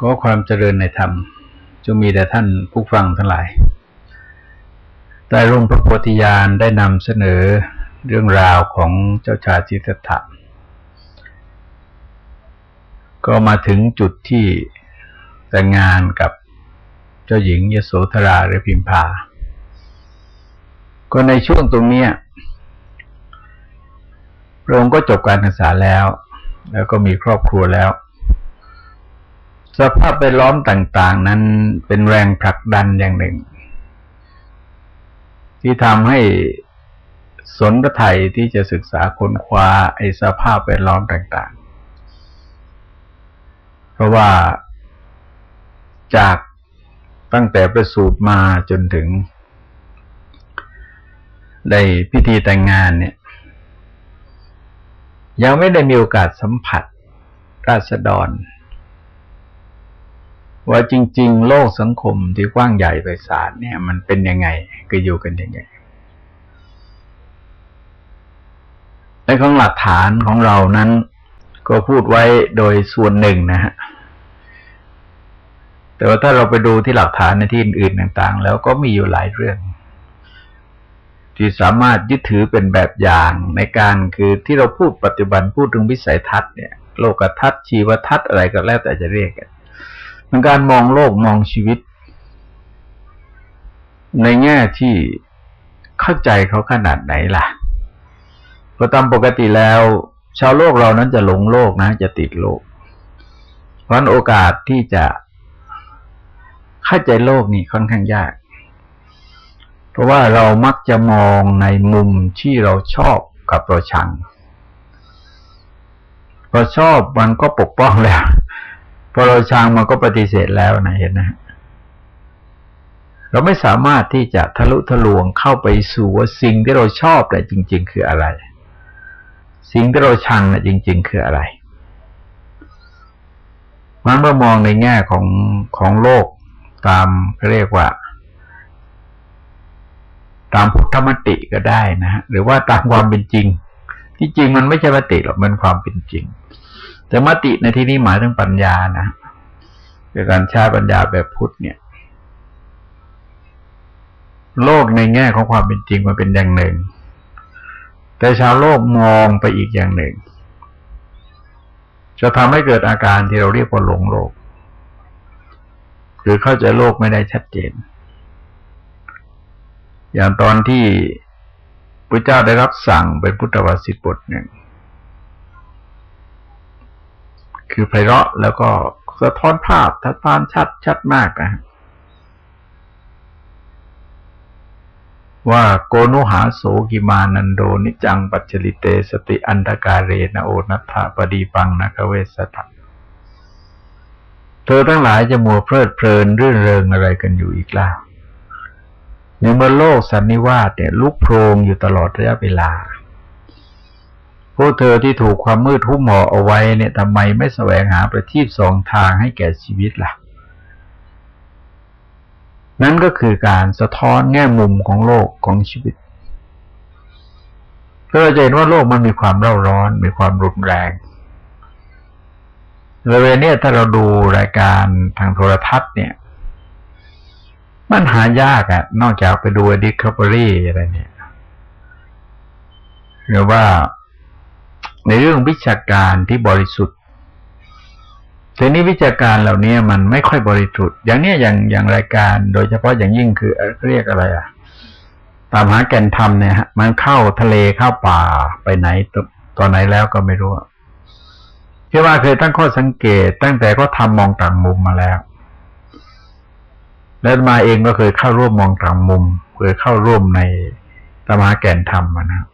ก็ความเจริญในธรรมจงมีแด่ท่านผู้ฟังทั้งหลายใต้ร่มพระโพธิญาณได้นำเสนอเรื่องราวของเจ้าชายจิตตถะก็มาถึงจุดที่แต่งงานกับเจ้าหญิงยโสธราหรือพิมพา ก็ในช่วงตรงเนี้ยพระองค์ก็จบการศึกษาแล้ว แล้วก็มีครอบครัวแล้ว สภาพไปล้อมต่าง ๆ นั้นเป็นแรงผลักดันอย่างหนึ่ง ที่ทำให้สนพระไทยที่จะศึกษาค้นคว้าไอ้สภาพแวดล้อมต่าง ๆ เพราะว่าจากตั้งแต่ประสูติมาจนถึงได้พิธีแต่งงานเนี่ย ยังไม่ได้มีโอกาสสัมผัสราษฎร ว่าจริง ๆ โลกสังคมที่กว้างใหญ่ไพศาลเนี่ย มันเป็นยังไงก็อยู่กันยังไงในของหลักฐานของเรานั้น ก็พูดไว้โดยส่วนหนึ่งนะฮะแต่ว่าถ้าเราไปดูที่หลักฐานในที่อื่นๆต่าง ๆ แล้วก็มีอยู่หลายเรื่อง ที่สามารถยึดถือเป็นแบบอย่างในการคือที่เราพูดปัจจุบันพูดถึงวิสัยทัศน์เนี่ย โลกทัศน์ชีวทัศน์อะไรก็แล้วแต่จะเรียกกัน มันการมองโลกมองชีวิต ในแง่ที่เข้าใจเขาขนาดไหนล่ะเพราะตามปกติแล้ว ชาวโลกเรานั้นจะหลงโลกนะ จะติดโลก เพราะโอกาสที่จะเข้าใจโลกนี่ค่อนข้างยาก เพราะว่าเรามักจะมองในมุมที่เราชอบกับเราชังพอชอบมันก็ปกป้องแล้ว พอเราชังมันก็ปฏิเสธแล้วนะเห็นนะเราไม่สามารถที่จะทะลุทะลวงเข้าไปสู่ว่าสิ่งที่เราชอบแต่จริง ๆ คืออะไร สิ่งที่เราชังนะจริง ๆ คืออะไรมันเมื่อมองในแง่ของของโลกตามเรียกว่า ตามพุทธมติก็ได้นะฮะหรือว่าตามความเป็นจริง ที่จริงมันไม่ใช่มติหรอกมันความเป็นจริง แต่มติในที่นี้หมายถึงปัญญานะคือการใช้ปัญญาแบบพุทธเนี่ย โลกในแง่ของความเป็นจริงมันเป็นอย่างหนึ่ง แต่ชาวโลกมองไปอีกอย่างหนึ่ง จะทำให้เกิดอาการที่เราเรียกว่าหลงโลก หรือเข้าใจโลกไม่ได้ชัดเจน อย่างตอนที่พระเจ้าได้รับสั่งเป็นพุทธวาสิบทหนึ่ง คือไพเราะแล้วก็สะท้อนภาพทัดทานชัดชัดมากนะว่าโกนุหาโสกิมานันโดนิจังปัจจลิเตสติอันตการเรนโอนัตถาปดีปังนักเวสตังเธอทั้งหลายจะมัวเพลิดเพลินรื่นเริงอะไรกันอยู่อีกล่ะในเมื่อโลกสันนิวาสเนี่ยลุกโพรงอยู่ตลอดระยะเวลา พวกเธอที่ถูกความมืดทุบหมอเอาไว้เนี่ยทำไมไม่แสวงหาประทีปสองทางให้แก่ชีวิตละ่ะ นั่นก็คือการสะท้อนแง่มุมของโลกของชีวิตเพื่อจะเห็นว่าโลกมันมีความเร่าร้อน มีความรุนแรงเลยเวนี้ถ้าเราดูรายการทางโทรทัศน์เนี่ย มันหายากอะนอกจากไปดูดิคาบรีอะไรเนี่ยหรือว่า ในเรื่องวิชาการที่บริสุทธิ์ทีนี้วิชาการเหล่านี้มันไม่ค่อยบริสุทธิ์ อย่างเนี้ยอย่างอย่างรายการโดยเฉพาะอย่างยิ่งคือเรียกอะไรอะ ตามหาแก่นธรรมเนี่ยฮะมันเข้าทะเลเข้าป่าไปไหนตอนไหนแล้วก็ไม่รู้ที่ว่าเคยตั้งข้อสังเกต ตั้งแต่ก็ทำมองต่างมุมมาแล้ว แล้วมาเองก็เคยเข้าร่วมมองต่างมุมเคยเข้าร่วมในตามหาแก่นธรรมนะคื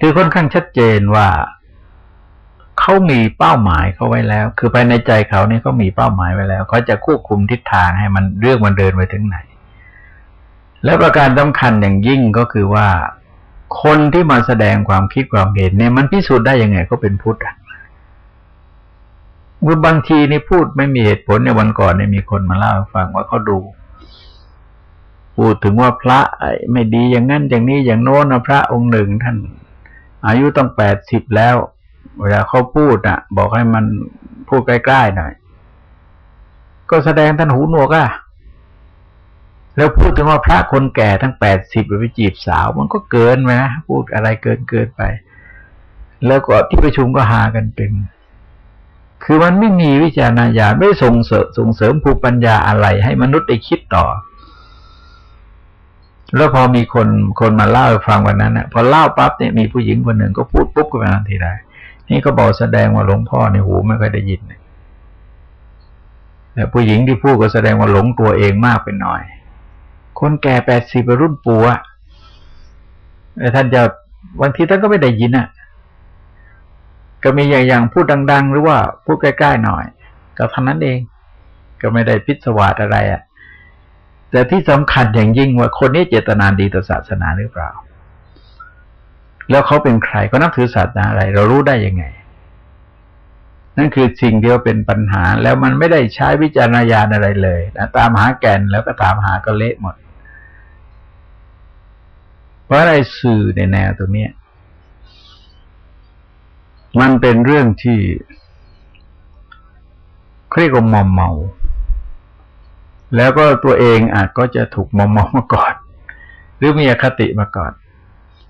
คือค่อนข้างชัดเจนว่าเขามีเป้าหมายเขาไว้แล้ว คือภายในใจเขาเนี่ยเขามีเป้าหมายไว้แล้วเขาจะควบคุมทิศทางให้มันเรื่องมันเดินไปถึงไหน และประการสำคัญอย่างยิ่งก็คือว่า คนที่มาแสดงความคิดความเห็นเนี่ยมันพิสูจน์ได้ยังไงก็เป็นพุทธอะเมื่อบางทีนี่พูดไม่มีเหตุผลในวันก่อนเนี่ยมีคนมาเล่าฟังว่าเขาดูพูดถึงว่าพระไม่ดีอย่างนั้นอย่างนี้อย่างโน้นนะพระองค์หนึ่งท่าน อายุต้องแปดสิบแล้ว เวลาเขาพูดอะ บอกให้มันพูดใกล้ๆหน่อย ก็แสดงท่านหูหนวกอะแล้วพูดถึงว่าพระคนแก่ทั้งแปดสิบไปจีบสาว มันก็เกินไหมนะพูดอะไรเกินเกินไป แล้วก็ที่ประชุมก็หากันเป็น คือมันไม่มีวิจารณญาณไม่ส่งเสริมส่งเสริมภูมิปัญญาอะไรให้มนุษย์ได้คิดต่อ แล้วพอมีคนคนมาเล่าฟังวันนั้นนะพอเล่าปั๊บเนี่ยมีผู้หญิงคนหนึ่งก็พูดปุ๊บก็ไปทันทีได้นี่ก็บอกแสดงว่าหลวงพ่อในหูไม่ค่อยได้ยินแต่ผู้หญิงที่พูดก็แสดงว่าหลงตัวเองมากไปหน่อย คนแก่แปดสิบรุ่นปู่อะแต่ท่านจะบางทีท่านก็ไม่ได้ยินอะ ก็มีอย่างอย่างพูดดัง ๆ หรือว่าพูดใกล้ๆหน่อย ก็เท่านั้นเอง ก็ไม่ได้พิศวาสอะไรอะ แต่ที่สำคัญอย่างยิ่งว่าคนนี้เจตนาดีต่อศาสนาหรือเปล่า แล้วเขาเป็นใครเขานับถือศาสนาอะไร เรารู้ได้ยังไง นั่นคือสิ่งที่เป็นปัญหา แล้วมันไม่ได้ใช้วิจารณญาณอะไรเลยนะตามหาแก่นแล้วก็ตามหาก็เละหมด เพราะอะไรสื่อในแนวตรงนี้มันเป็นเรื่องที่เรียกว่ามอมเมา แล้วก็ตัวเองอาจก็จะถูกมอมเมามาก่อน หรือมีอคติมาก่อน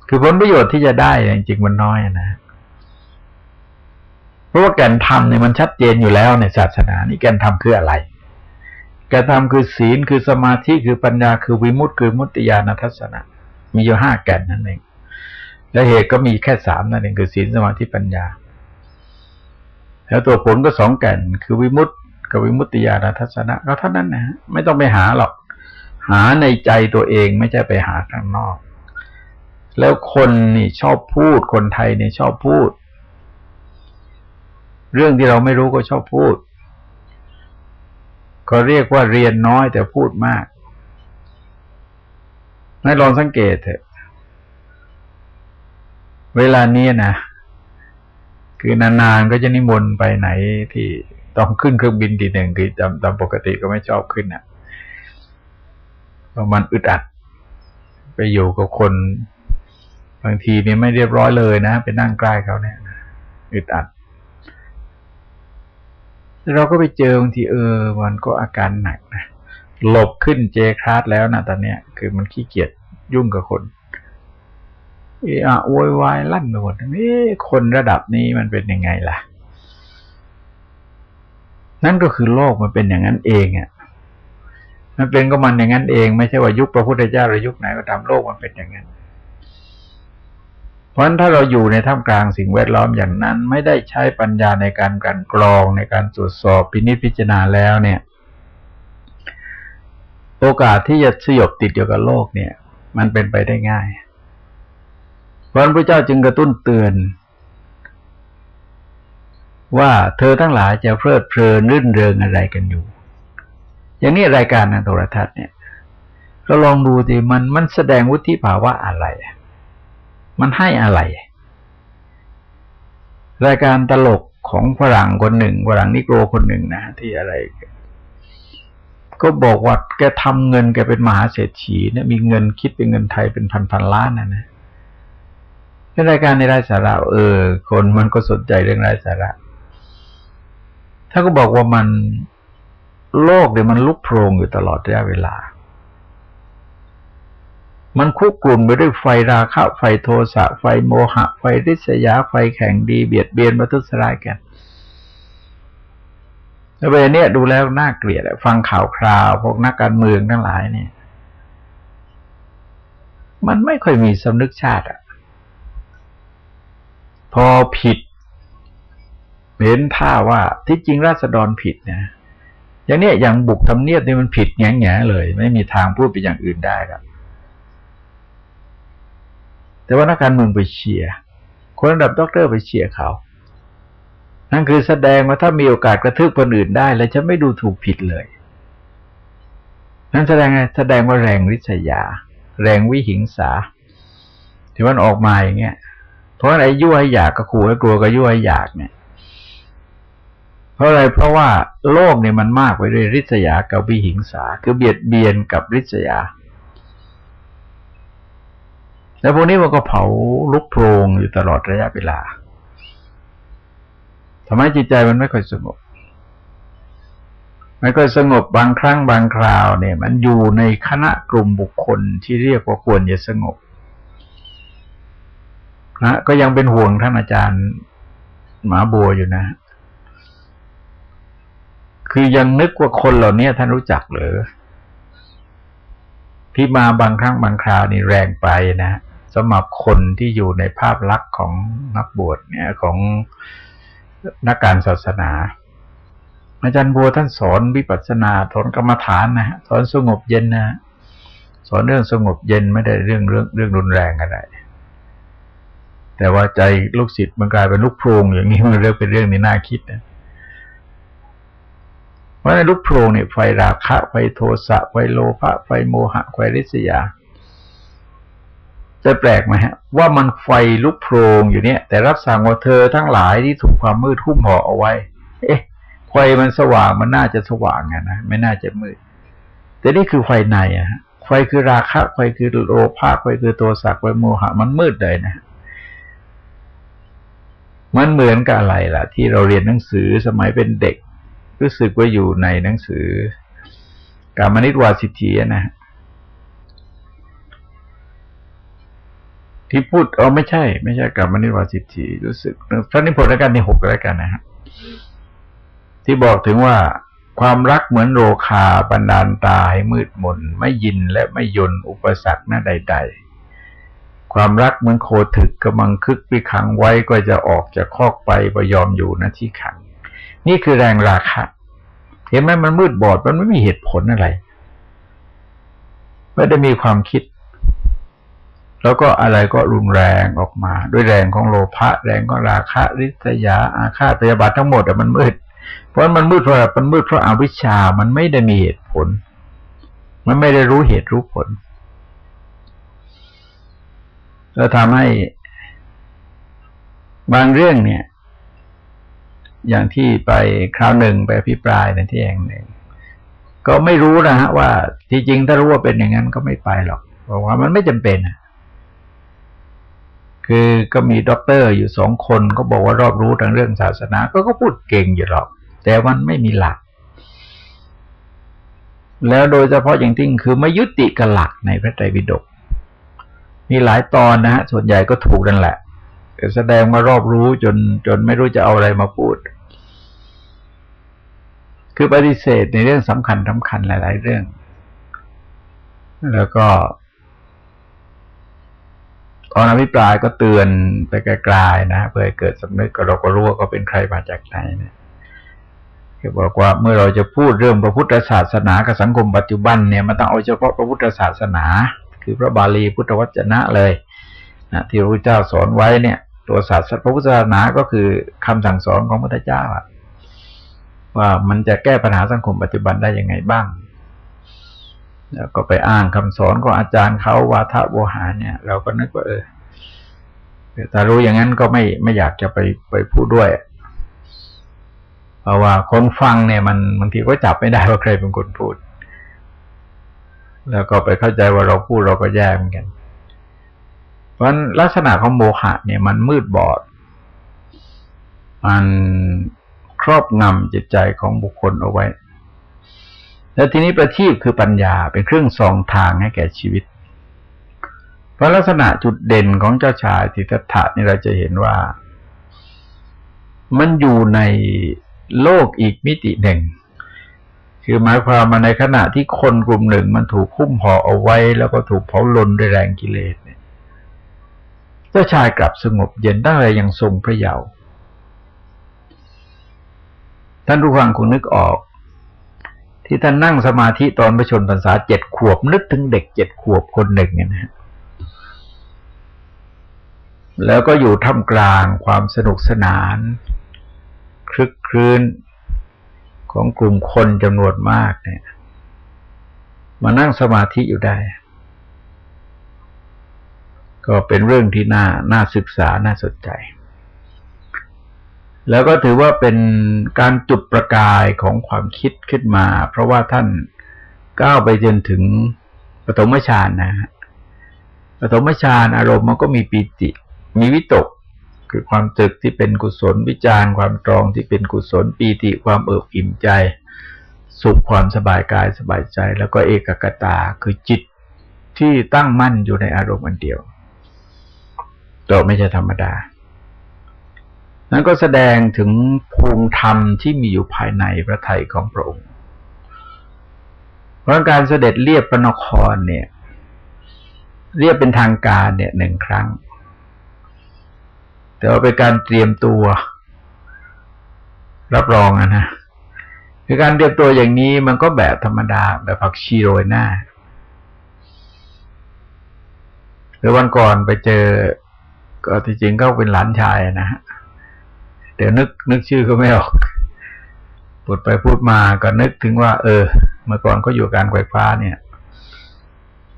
คือผลประโยชน์ที่จะได้จริงๆมันน้อยนะเพราะว่าแก่นธรรมเนี่ยมันชัดเจนอยู่แล้วในศาสนานี่แก่นธรรมคืออะไรแก่นธรรมคือศีลคือสมาธิคือปัญญาคือวิมุตติคือมุตติญาณทัศนะมีอยู่ห้าแก่นนั่นเองและเหตุก็มีแค่สามนั่นเองคือศีลสมาธิปัญญา แล้วตัวผลก็สองแก่นคือวิมุตติ กับวิมุตติญาณทัศนะก็เท่านั้นนะไม่ต้องไปหาหรอก หาในใจตัวเองไม่ใช่ไปหาข้างนอก แล้วคนนี่ชอบพูด คนไทยเนี่ยชอบพูด เรื่องที่เราไม่รู้ก็ชอบพูด ก็เรียกว่าเรียนน้อยแต่พูดมากนายลองสังเกตเถอะ เวลานี้นะคือนานๆก็จะนิมนต์ไปไหนที่ ต้องขึ้นเครื่องบินทีหนึ่งคือจำตามปกติก็ไม่ชอบขึ้นอะเพราะมันอึดอัด ไปอยู่กับคน บางทีนี่ไม่เรียบร้อยเลยนะไปนั่งใกล้เขาเนี่ยอึดอัดเราก็ไปเจอบางทีเออมันก็อาการหนักนะหลบขึ้นเจคลาสแล้วนะตอนเนี้ย คือมันขี้เกียจยุ่งกับคนเอะโวยวายลั่นไปหมดนี่คนระดับนี้มันเป็นยังไงล่ะ นั่นก็คือโลกมันเป็นอย่างนั้นเองอะมันเป็นก็มันอย่างนั้นเอง ไม่ใช่ว่ายุคพระพุทธเจ้าหรือยุคไหนก็ตามโลกมันเป็นอย่างนั้น เพราะฉะนั้นถ้าเราอยู่ในท่ามกลางสิ่งแวดล้อมอย่างนั้น ไม่ได้ใช้ปัญญาในการกันกรองในการตรวจสอบพินิจพิจารณาแล้วเนี่ย โอกาสที่จะสยบติดอยู่กับโลกเนี่ย มันเป็นไปได้ง่าย เพราะพระเจ้าจึงกระตุ้นเตือน ว่าเธอทั้งหลายจะเพลิดเพลินรื่นเริงอะไรกันอยู่ อย่างนี้รายการในโทรทัศน์เนี่ย ก็ลองดูสิมันมันแสดงวุฒิภาวะอะไร มันให้อะไร รายการตลกของฝรั่งคนหนึ่งฝรั่งนิโกรคนหนึ่งนะที่อะไร ก็บอกว่าแกทำเงินแกเป็นมหาเศรษฐีเนี่ยมีเงินคิดเป็นเงินไทยเป็นพันพันล้านนะนะเป็นรายการในรายสาระเออ คนมันก็สนใจเรื่องรายสาระ ถ้าก็บอกว่ามันโลกเดี๋ยวมันลุกโพรงอยู่ตลอดระยะเวลา มันคุกกลุ่นไปด้วยไฟราคะ ไฟโทสะ ไฟโมหะ ไฟริษยา ไฟแข่งดีเบียดเบียนมาทุสลายกันแล้วเวนี้ดูแล้วน่าเกลียดฟังข่าวคราว พวกนักการเมืองทั้งหลายเนี่ย มันไม่ค่อยมีสำนึกชาติอะพอผิด เห็นท่าว่าที่จริงราษฎรผิดนะอย่างนี้อย่างบุกทำเนียบนี่มันผิดแง่แง่เลย ไม่มีทางพูดไปอย่างอื่นได้ครับ แต่ว่านักการเมืองไปเชียร์คนระดับด็อกเตอร์ไปเชียร์เขา นั่นคือแสดงว่าถ้ามีโอกาสกระทืบคนอื่นได้ แล้วจะไม่ดูถูกผิดเลย นั่นแสดงไงแสดงว่าแรงริษยา แรงวิหิงสาที่มันออกมาอย่างเงี้ยเพราะอะไรยั่วให้อยากก็ขู่ให้กลัวก็ยั่วให้อยากเนี่ย เพราะอะไรเพราะว่าโลกเนี่ยมันมากไปด้วยริษยากับวิหิงสา คือเบียดเบียนกับริษยา แล้วพวกนี้มันก็เผาลุกโพรงอยู่ตลอดระยะเวลาทำให้จิตใจมันไม่ค่อยสงบเพมันก็สงบบางครั้งบางคราวเนี่ย มันอยู่ในคณะกลุ่มบุคคลที่เรียกว่าควรจะสงบนะก็ยังเป็นห่วงท่านอาจารย์หมาบัวอยู่นะ คือยังนึกว่าคนเหล่านี้ท่านรู้จักหรือที่มาบางครั้งบางคราวนี่แรงไปนะสำหรับคนที่อยู่ในภาพลักษณ์ของนักบวชเนี่ยของนักการศาสนา อาจารย์บัวท่านสอนวิปัสสนาสอนกรรมฐานนะสอนสงบเย็นนะสอนเรื่องสงบเย็นไม่ได้เรื่องเรื่องเรื่องรุนแรงอะไรแต่ว่าใจลูกศิษย์มันกลายเป็นลูกโพรงอย่างนี้มันเรื่องเป็นเรื่องนี้น่าคิดนะ เพราะในลูกโพรงเนี่ยไฟราคะไฟโทสะไฟโลภะไฟโมหะไฟริษยาจะแปลกไหมฮะ ว่ามันไฟลุกโพรงอยู่เนี่ย แต่รับสั่งว่าเธอทั้งหลายที่ถูกความมืดหุ้มห่อเอาไว้ เอ๊ะไฟมันสว่างมันน่าจะสว่างอะนะ ไม่น่าจะมืด แต่นี่คือไฟในอะไฟคือราคะไฟคือโลภะไฟคือโทสะไฟโมหะ มันมืดเลยนะมันเหมือนกับอะไรล่ะ ที่เราเรียนหนังสือสมัยเป็นเด็ก รู้สึกว่าอยู่ในหนังสือกามนิตวาสิทธินะ ที่พูดเอ๋อไม่ใช่ ไม่ใช่กับมนิวาสิทธิรู้สึกพระนิพนธ์แล้วกันในหกแล้วกันนะฮะที่บอกถึงว่าความรักเหมือนโรคาบันดาลตาให้มืดมน ไม่ยินและไม่ยนอุปสรรคหน้าใด ๆ ความรักเหมือนโคถึกกำลังคึกไปขังไว้ก็จะออกจากคอกไปไปยอมอยู่นะที่ขัง นี่คือแรงราคะ เห็นไหมมันมืดบอดมันไม่มีเหตุผลอะไร ไม่ได้มีความคิด แล้วก็อะไรก็รุนแรงออกมา ด้วยแรงของโลภะแรงของราคะริษยา อาฆาตพยาบาททั้งหมดแต่มันมืด เพราะมันมืดเพราะมันมืดเพราะอาวิชชา มันไม่ได้มีเหตุผล มันไม่ได้รู้เหตุรู้ผลแล้วทำให้บางเรื่องเนี่ย อย่างที่ไปคราวหนึ่งไปอภิปรายในที่แห่งหนึ่ง ก็ไม่รู้นะฮะว่าที่จริงถ้ารู้ว่าเป็นอย่างนั้นก็ไม่ไปหรอกเพราะว่ามันไม่จำเป็นคือก็มีด็อกเตอร์อยู่สองคนก็บอกว่ารอบรู้ทางเรื่องศาสนา ก็ก็พูดเก่งอยู่หรอก แต่มันไม่มีหลัก แล้วโดยเฉพาะอย่างที่คือไม่ยุติกับหลักในพระไตรปิฎกมีหลายตอนนะฮะส่วนใหญ่ก็ถูกนั่นแหละ แสดงมารอบรู้จนจนไม่รู้จะเอาอะไรมาพูด คือปฏิเสธในเรื่องสำคัญสาคัญหลาย ๆ เรื่อง แล้วก็ตอนอภิปรายก็เตือนไปไกลๆนะเพื่อให้เกิดสำนึกก็เราก็รู้ว่าก็เป็นใครมาจากไหนเนี่ยบอกว่าเมื่อเราจะพูดเรื่องพระพุทธศาสนากับสังคมปัจจุบันเนี่ยมันต้องเอาเฉพาะพระพุทธศาสนา คือพระบาลีพุทธวจนะเลยนะที่พระพุทธเจ้าสอนไว้เนี่ย ตัวศาสนาพระพุทธศาสนาก็คือคำสั่งสอนของพระพุทธเจ้าว่ามันจะแก้ปัญหาสังคมปัจจุบันได้ยังไงบ้างแล้วก็ไปอ้างคำสอนของอาจารย์เขาวาทะโวหารเนี่ย เราก็นึกว่าเออแต่รู้อย่างนั้นก็ไม่ไม่อยากจะไปไปพูดด้วย เพราะว่าคนฟังเนี่ย มันบางทีก็จับไม่ได้ว่าใครเป็นคนพูด แล้วก็ไปเข้าใจว่าเราพูดเราก็แย่เหมือนกัน เพราะลักษณะของโมหะเนี่ยมันมืดบอด มันครอบงำจิตใจของบุคคลเอาไว้ แล้วทีนี้ประทีปคือปัญญาเป็นเครื่องส่องทางให้แก่ชีวิต เพราะลักษณะจุดเด่นของเจ้าชายทิฏฐะนี่เราจะเห็นว่า มันอยู่ในโลกอีกมิติหนึ่ง คือหมายความมาในขณะที่คนกลุ่มหนึ่งมันถูกคุ้มห่อเอาไว้ แล้วก็ถูกเผาลนด้วยแรงกิเลส เจ้าชายกลับสงบเย็นได้ยังทรงพระเยาว์ท่านรู้ฟังคงนึกออก ที่ท่านนั่งสมาธิตอนประชนพรรษาเจ็ดขวบนึกถึงเด็กเจ็ดขวบคนหนึ่งเนี่ยนะแล้วก็อยู่ท่ามกลางความสนุกสนาน คลึกครื้นของกลุ่มคนจำนวนมากเนี่ย มานั่งสมาธิอยู่ได้ ก็เป็นเรื่องที่น่าน่าศึกษาน่าสนใจ แล้วก็ถือว่าเป็นการจุดประกายของความคิดขึ้นมา เพราะว่าท่านก้าวไปจนถึงปฐมฌานนะฮะปฐมฌานอารมณ์มันก็มีปีติ มีวิตก คือความตึกที่เป็นกุศลวิจารความตรองที่เป็นกุศลปีติความเอิบอิ่มใจ สุขความสบายกายสบายใจ แล้วก็เอกกตาคือจิตที่ตั้งมั่นอยู่ในอารมณ์อันเดียว ตัวไม่ใช่ธรรมดา นั้นก็แสดงถึงภูมิธรรมที่มีอยู่ภายในพระทัยของพระองค์ เพราะการเสด็จเรียบพระนครเนี่ย เรียบเป็นทางการเนี่ยหนึ่งครั้ง แต่ว่าเป็นการเตรียมตัว รับรองอะนะคือการเตรียมตัวอย่างนี้มันก็แบบธรรมดาแบบผักชีโรยหน้าหรือวันก่อนไปเจอ ก็ที่จริงก็เป็นหลานชายนะฮะเดี๋ยวนึกนึกชื่อก็ไม่ออกพูดไปพูดมาก็นึกถึงว่า เออ เมื่อก่อนก็อยู่การไฟฟ้าเนี่ย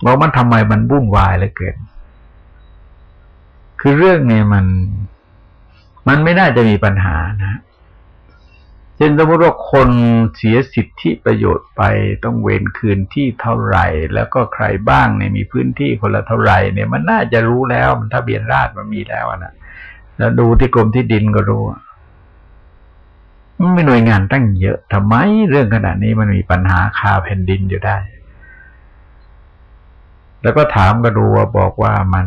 บอกมันทำไมมันบุ่มวายเลยเกิน คือเรื่องเนี่ยมัน มันไม่น่าจะมีปัญหานะ เช่นสมมติว่าคนเสียสิทธิประโยชน์ไปต้องเวนคืนที่เท่าไหร่ แล้วก็ใครบ้างเนี่ยมีพื้นที่คนละเท่าไหร่เนี่ยมันน่าจะรู้แล้วมันทะเบียนราษมันมีแล้วนะแล้วดูที่กรมที่ดินก็รู้มันมีหน่วยงานตั้งเยอะทำไมเรื่องขนาดนี้มันมีปัญหาคาแผ่นดินอยู่ได้ แล้วก็ถามก็ดูว่าบอกว่ามัน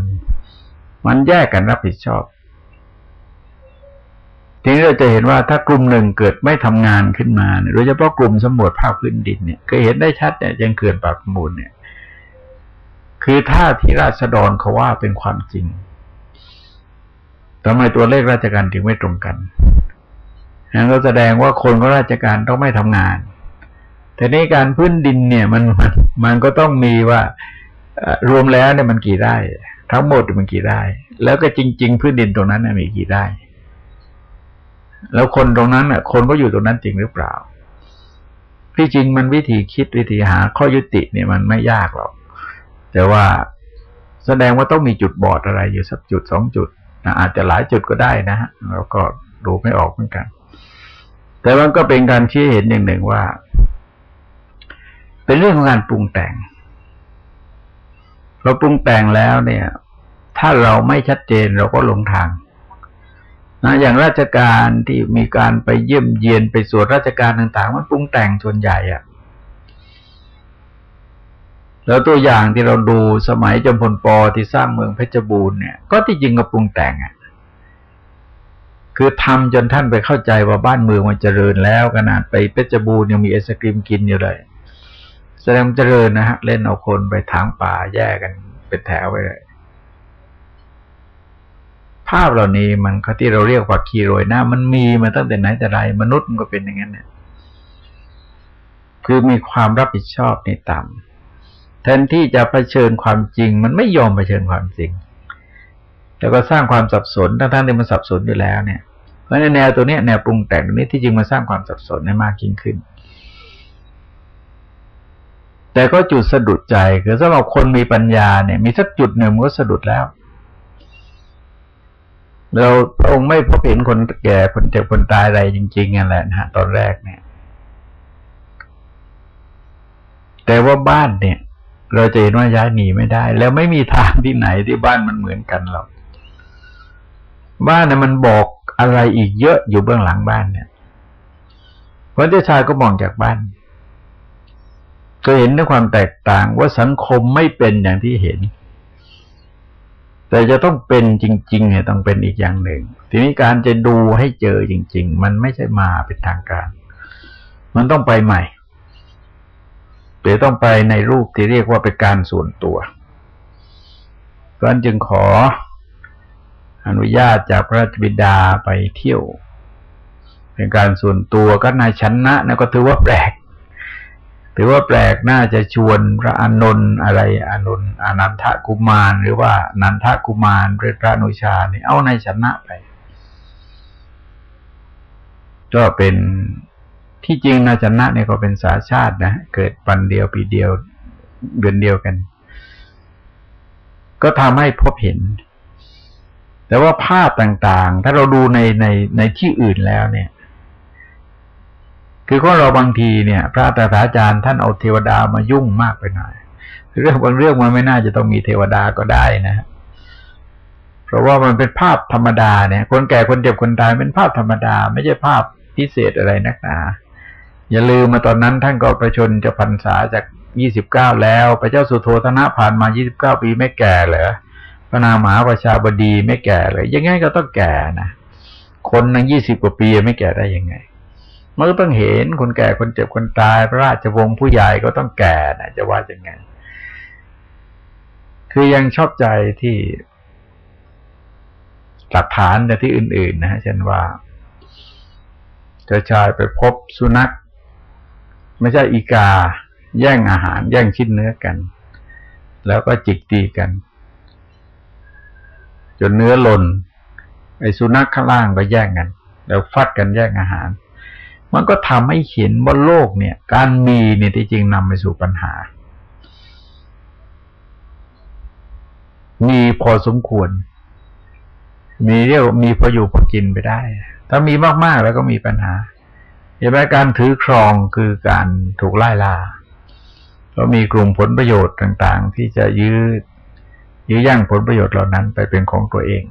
มันแยกกันรับผิดชอบ ทีนี้เราจะเห็นว่าถ้ากลุ่มหนึ่งเกิดไม่ทำงานขึ้นมาโดยเฉพาะกลุ่มสำรวจภาคพื้นดินเนี่ยก็เห็นได้ชัดเนี่ยยังเกินปากมูลเนี่ย คือถ้าที่ราษฎรเขาว่าเป็นความจริงทำไมตัวเลขราชการถึงไม่ตรงกันนั่นก็แสดงว่าคนก็ราชการต้องไม่ทำงาน แต่ในการพื้นดินเนี่ยมันมันมันก็ต้องมีว่ารวมแล้วเนี่ยมันกี่ไร่ทั้งหมดมันกี่ไร่แล้วก็จริง ๆ พื้นดินตรงนั้นมีกี่ไร่ แล้วคนตรงนั้นอะ คนก็อยู่ตรงนั้นจริงหรือเปล่า ที่จริงมันวิธีคิดวิธีหาข้อยุติเนี่ยมันไม่ยากหรอก แต่ว่าแสดงว่าต้องมีจุดบอดอะไรอยู่สักจุดสองจุดนะอาจจะหลายจุดก็ได้นะฮะเราก็ดูไม่ออกเหมือนกัน แต่มันก็เป็นการชี้เห็นอย่างหนึ่งว่า เป็นเรื่องของการปรุงแต่งเราปรุงแต่งแล้วเนี่ย ถ้าเราไม่ชัดเจนเราก็หลงทาง นะอย่างราชการที่มีการไปเยี่ยมเยียนไปส่วนราชการต่าง ๆ มันปรุงแต่งส่วนใหญ่อะแล้วตัวอย่างที่เราดูสมัยจอมพลปอที่สร้างเมืองเพชรบูรณ์เนี่ย ก็ที่จริงก็ปรุงแต่งอะคือทำจนท่านไปเข้าใจว่าบ้านเมืองมันเจริญแล้วขนาดไปเพชรบูรณ์ยังมีไอศกรีมกินอยู่เลยแสดงเจริญนะฮะ เล่นเอาคนไปทางป่าแยกกันเป็นแถวไปเลย ภาพเหล่านี้มันก็ที่เราเรียกว่าคีโรยหน้า มันมีมาตั้งแต่ไหนแต่ไรมนุษย์มันก็เป็นอย่างนั้นเนี่ยคือมีความรับผิดชอบในต่ำแทนที่จะะเผชิญความจริง มันไม่ยอมเผชิญความจริง แล้วก็สร้างความสับสนทั้งๆที่มันสับสนอยู่แล้วเนี่ยเพราะในแนวตัวนี้แนวปรุงแต่งตรงนี้ที่จริงมาสร้างความสับสนให้มากยิ่งขึ้น แต่ก็จุดสะดุดใจคือสำหรับคนมีปัญญาเนี่ย มีสักจุดหนึ่งมันก็สะดุดแล้ว เราพระองค์ไม่พบเห็นคนแก่คนเจ็บคนตายอะไรจริงๆนั่นแหละนะฮะตอนแรกเนี่ย แต่ว่าบ้านเนี่ย เราจะเห็นว่าย้ายหนีไม่ได้ แล้วไม่มีทางที่ไหนที่บ้านมันเหมือนกันหรอกบ้านเนี่ยมันบอกอะไรอีกเยอะอยู่เบื้องหลังบ้านเนี่ยพระเจ้าชายก็มองจากบ้านก็เห็นในความแตกต่างว่าสังคมไม่เป็นอย่างที่เห็น แต่จะต้องเป็นจริงๆเนี่ยต้องเป็นอีกอย่างหนึ่ง ทีนี้การจะดูให้เจอจริง ๆ มันไม่ใช่มาเป็นทางการ มันต้องไปใหม่หรือต้องไปในรูปที่เรียกว่าเป็นการส่วนตัวเพราะนั้นจึงขออนุญาตจากพระราชบิดาไปเที่ยว เป็นการส่วนตัวก็นายชนะนะก็ถือว่าแปลก ถือว่าแปลกน่าจะชวนพระอานนท์อะไรอานนท์อนันทกุมาร หรือว่านันทกุมารหรือพระนุชาเนี่ยเอาในชนะไป ก็เป็นที่จริงนาชนะเนี่ยก็เป็นสาชาตินะ เกิดปันเดียวปีเดียวเดือนเดียวกัน ก็ทำให้พบเห็น แต่ว่าภาพต่างๆ ถ้าเราดูในในในที่อื่นแล้วเนี่ย คือคนเราบางทีเนี่ย พระตถาจารย์ท่านเอาเทวดามายุ่งมากไปหน่อยเรื่องบางเรื่องมันไม่น่าจะต้องมีเทวดาก็ได้นะเพราะว่ามันเป็นภาพธรรมดาเนี่ย คนแก่คนเจ็บคนตายเป็นภาพธรรมดา ไม่ใช่ภาพพิเศษอะไรนักหนาอย่าลืมมาตอนนั้นท่านก็ประชนจะพรรษาจากยี่สิบเก้าแล้วพระเจ้าสุโธธนะผ่านมายี่สิบเก้าปีไม่แก่เหรอพระนามหาประชาบดีไม่แก่เลยยังไงก็ต้องแก่นะคนนั่งยี่สิบกว่าปีไม่แก่ได้ยังไง มันก็ต้องเห็นคนแก่คนเจ็บคนตาย พระราชวงศ์ผู้ใหญ่ก็ต้องแก่นะจะว่าอยังไง คือยังชอบใจที่หลักฐานในที่อื่น ๆ นะฮะเช่นว่าเจ้าชายไปพบสุนัข ไม่ใช่อีกา แย่งอาหาร แย่งชิ้นเนื้อกัน แล้วก็จิกตีกัน จนเนื้อหล่นไอ้สุนัขข้างล่างก็แย่งกัน แล้วฟัดกันแย่งอาหาร มันก็ทำให้เห็นว่าโลกเนี่ย การมีเนี่ยที่จริงนำไปสู่ปัญหา มีพอสมควร มีเรียกมีพออยู่พอกินไปได้ ถ้ามีมากๆแล้วก็มีปัญหาเห็นไหมการถือครองคือการถูกไล่ล่าก็มีกลุ่มผลประโยชน์ต่างๆ ที่จะยื้อยื้อย่างผลประโยชน์เหล่านั้นไปเป็นของตัวเอง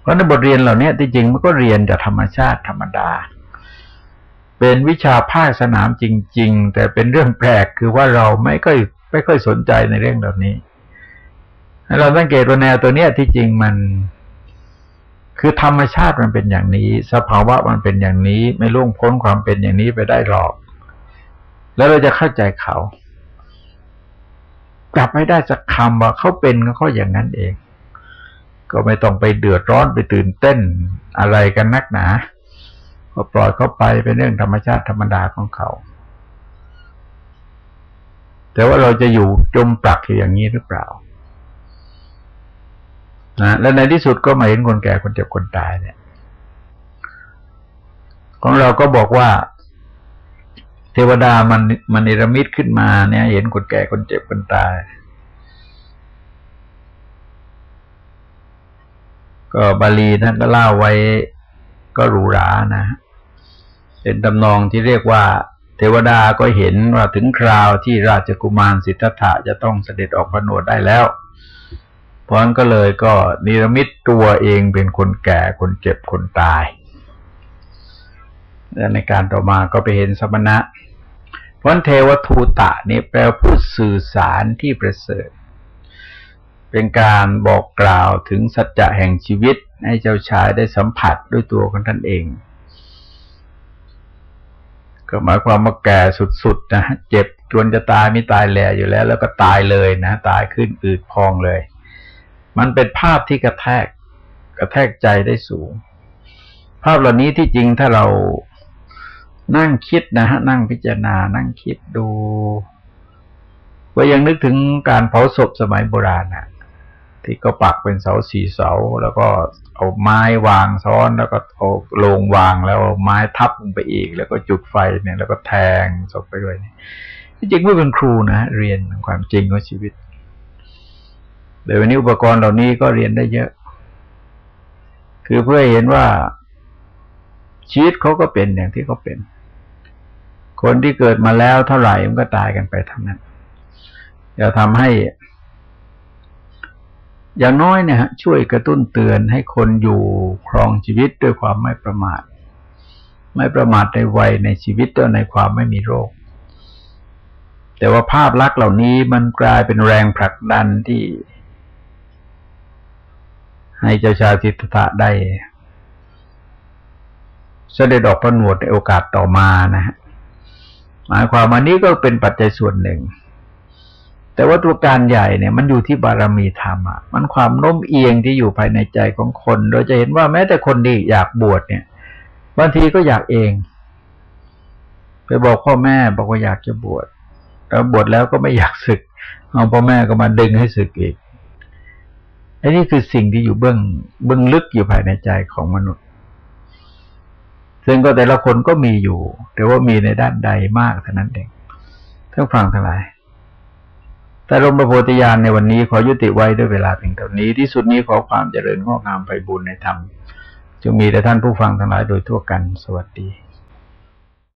เพราะในบทเรียนเหล่านี้ที่จริงมันก็เรียนจากธรรมชาติธรรมดา เป็นวิชาภาคสนามจริง ๆ แต่เป็นเรื่องแปลกคือว่าเราไม่ค่อยไม่ค่อยสนใจในเรื่องเหล่านี้ เราสังเกตว่าแนวตัวเนี้ยที่จริงมัน คือธรรมชาติมันเป็นอย่างนี้ สภาวะมันเป็นอย่างนี้ ไม่ล่วงพ้นความเป็นอย่างนี้ไปได้หรอก แล้วเราจะเข้าใจเขากลับไม่ได้สักคำว่าเขาเป็นเขาอย่างนั้นเอง ก็ไม่ต้องไปเดือดร้อนไปตื่นเต้นอะไรกันนักหนา ก็ปล่อยเขาไปเป็นเรื่องธรรมชาติธรรมดาของเขา แต่ว่าเราจะอยู่จมปลักอย่างนี้หรือเปล่านะและในที่สุดก็มาเห็นคนแก่คนเจ็บคนตายเนี่ย ของเราก็บอกว่า เทวดามันมันนิรมิตขึ้นมาเนี่ย เห็นคนแก่คนเจ็บคนตาย ก็บาลีท่านก็เล่าไว้ ก็หรูหรานะ เป็นตำนองที่เรียกว่า เทวดาก็เห็นว่าถึงคราวที่ราชกุมารสิทธัตถะจะต้องเสด็จออกพระนวดได้แล้ว เพราะนั้นก็เลยก็นิรมิตตัวเองเป็นคนแก่คนเจ็บคนตาย และในการต่อมาก็ไปเห็นสมณะเพราะเทวทูตะนี่แปลผู้สื่อสารที่ประเสริฐ เป็นการบอกกล่าวถึงสัจจะแห่งชีวิต ให้เจ้าชายได้สัมผัสด้วยตัวของท่านเอง ก็หมายความว่าแก่สุดๆนะเจ็บจนจะตายไม่ตายแหล่อยู่แล้ว แล้วก็ตายเลยนะตายขึ้นอืดพองเลย มันเป็นภาพที่กระแทก กระแทกใจได้สูง ภาพเหล่านี้ที่จริงถ้าเรานั่งคิดนะฮะนั่งพิจารณา นั่งคิดดูว่ายังนึกถึงการเผาศพสมัยโบราณนะ ที่ก็ปักเป็นเสาสี่เสา แล้วก็เอาไม้วางซ้อนแล้วก็เอาลงวางแล้วไม้ทับลงไปอีก แล้วก็จุดไฟเนี่ย แล้วก็แทงศพไปด้วยที่จริงเมื่อเป็นครูนะเรียนความจริงของชีวิตเดี๋ยววันนี้อุปกรณ์เหล่านี้ก็เรียนได้เยอะ คือเพื่อเห็นว่าชีวิตเขาก็เป็นอย่างที่เขาเป็น คนที่เกิดมาแล้วเท่าไหร่มันก็ตายกันไปทั้งนั้นจะทำให้ อย่างน้อยเนี่ยฮะช่วยกระตุ้นเตือนให้คนอยู่ครองชีวิตด้วยความไม่ประมาท ไม่ประมาทในวัยในชีวิตและในความไม่มีโรค แต่ว่าภาพลักษณ์เหล่านี้มันกลายเป็นแรงผลักดันที่ ให้เจ้าชายสิทธัตถะได้เสด็จออกพระนวดในโอกาสต่อมานะฮะหมายความว่านี้ก็เป็นปัจจัยส่วนหนึ่ง แต่ว่าตัวการใหญ่เนี่ยมันอยู่ที่บารมีธรรมอะมันความโน้มเอียงที่อยู่ภายในใจของคน โดยจะเห็นว่าแม้แต่คนดีอยากบวชเนี่ยบางทีก็อยากเอง ไปบอกพ่อแม่บอกว่าอยากจะบวชแล้วบวชแล้วก็ไม่อยากศึกเอาพ่อแม่ก็มาดึงให้ศึกอีกอันนี้คือสิ่งที่อยู่เบื้องเบื้องลึกอยู่ภายในใจของมนุษย์ ซึ่งก็แต่ละคนก็มีอยู่ แต่ว่ามีในด้านใดมากเท่านั้นเองทั้งฟังทั้งหลาย แต่ลมประโพธิญาณในวันนี้ขอยุติไว้ด้วยเวลาเพียงเท่านี้ ที่สุดนี้ขอความเจริญงอกงามไปบุญในธรรมจงมีแต่ท่านผู้ฟังทั้งหลายโดยทั่วกัน สวัสดี